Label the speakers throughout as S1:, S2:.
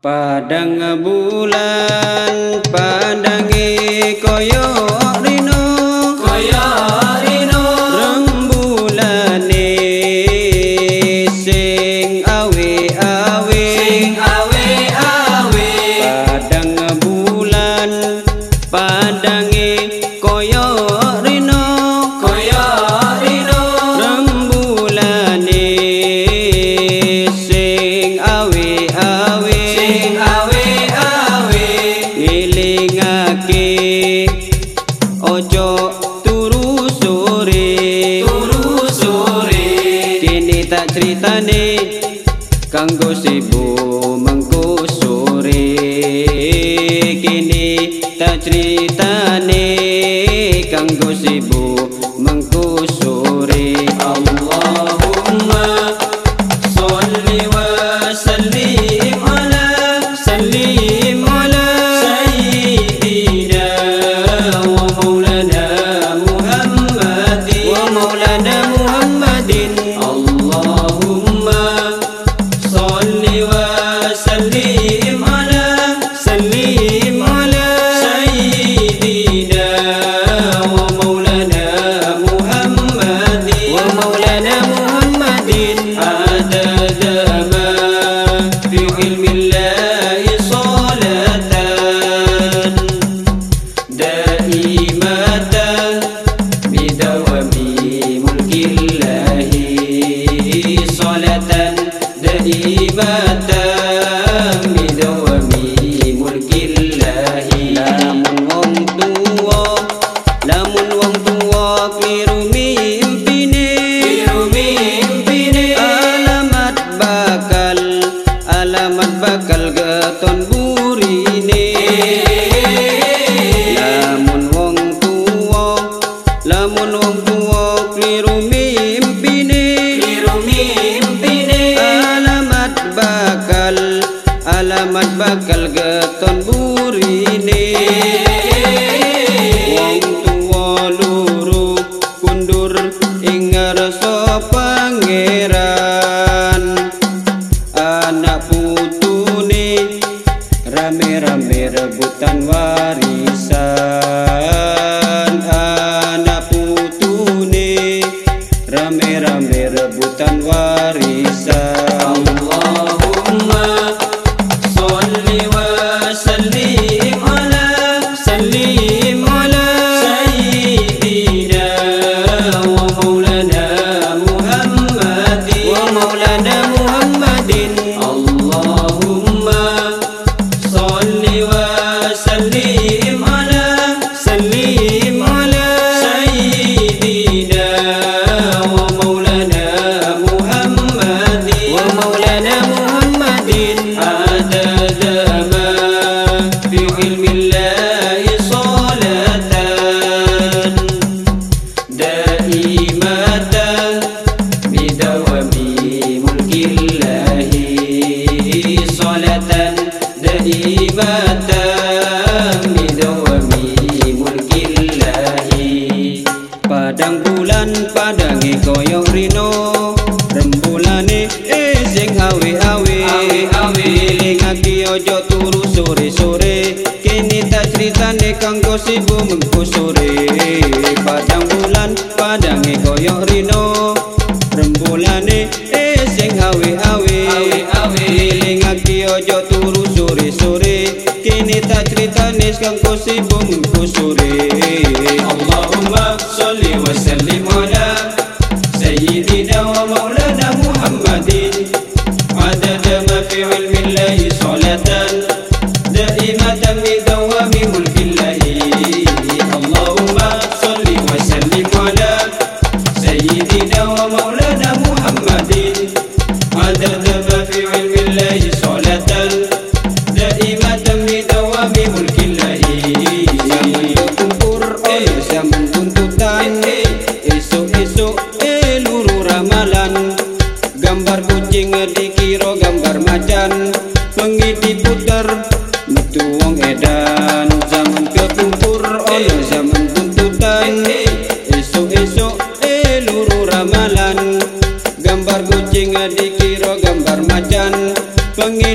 S1: Padang bulan padangi koyo rino.
S2: Koyo rino.
S1: Rembulane sing awe awe
S2: sing awe awe
S1: Padang bulan padangi koyo kanggo sibu mengko sore kene tak alamat bakal geton burine. Wong tuwa luru kundur ing ngarsa pangeran Padang bulan padangi koyong rino Rembulane ising awe-awe. Ngelingaki ojo turu sore-sore Kini tak ceritane kanggo sibu mengku sore. Padang bulan padangi e koyong rino Rembulane ising awe-awe. Ngelingaki ojo turu sore-sore Kini tak ceritane kanggo sibu mengku sore.
S2: Allahumma sholli وسلم على سيدنا ومولانا محمد. عدد ما في علم الله صلاة دائمة بدوام ملك الله. اللهم صل وسلم على سيدنا ومولانا محمد.
S1: Tuntutan Esok-esok eluru ramalan. Gambar kucing dikira gambar macan. Bengi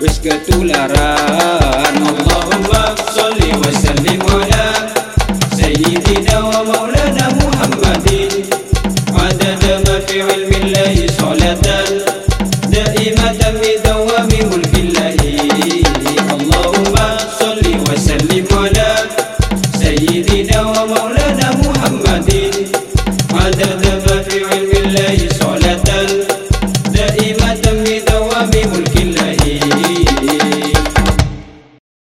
S1: Ketularan
S2: اللهم صل وسلم على سيدنا ومولانا محمد. عدد ما في علم الله صلاة. دائمة بدوام ملك الله. اللهم صل وسلم على سيدنا ومولانا